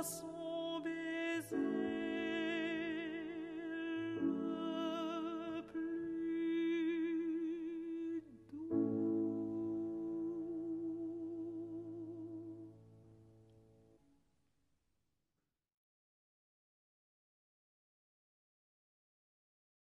nosso